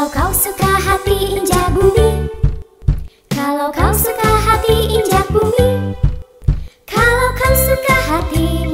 Kalau kau suka hati injak bumi Kalau kau suka hati injak bumi Kalau kau suka hati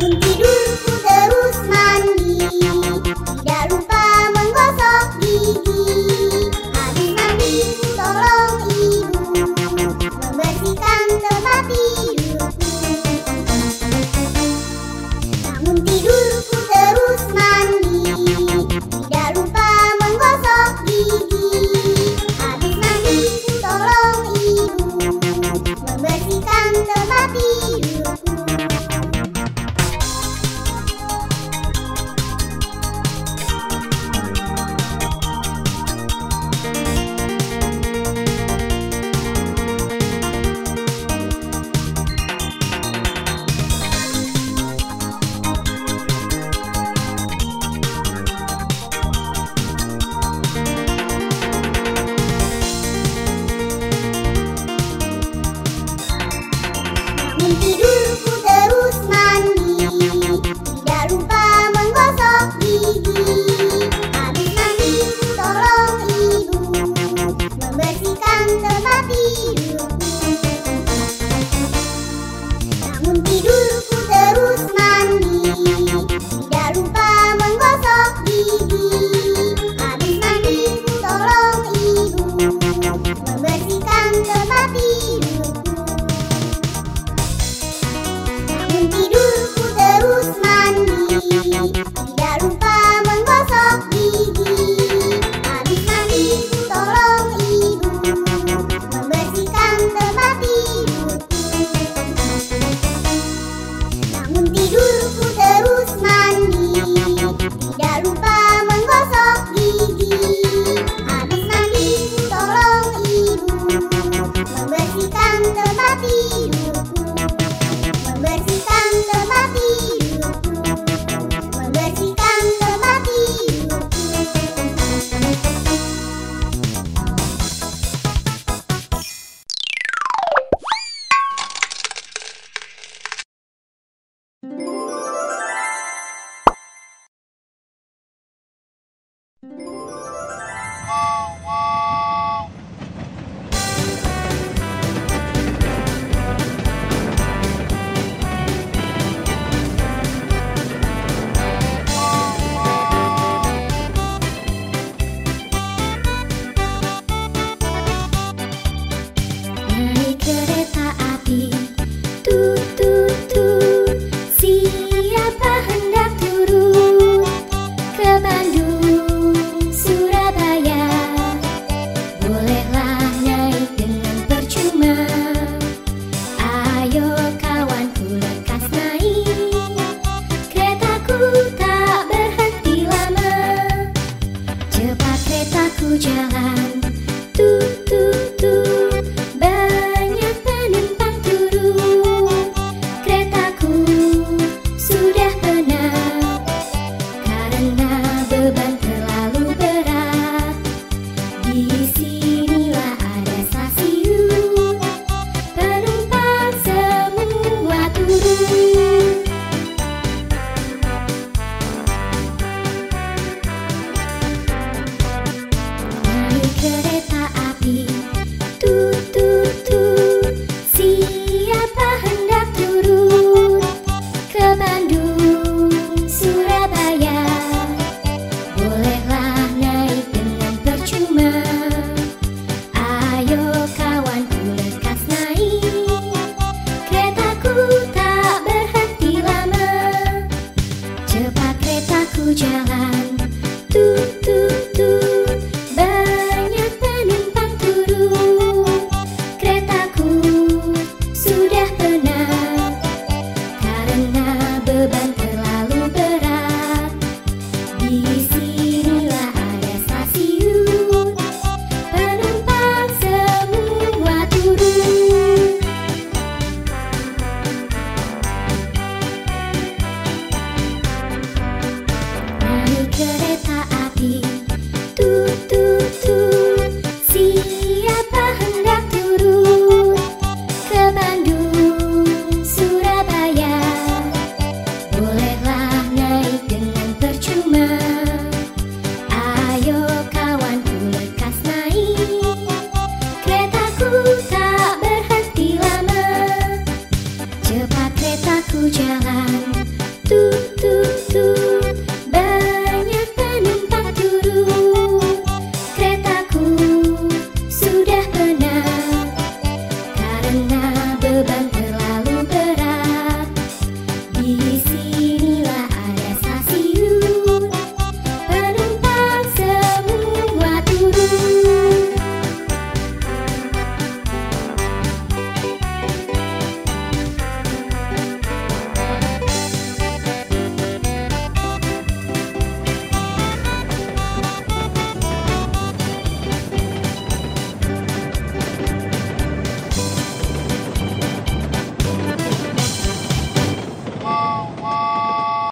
bangun tidur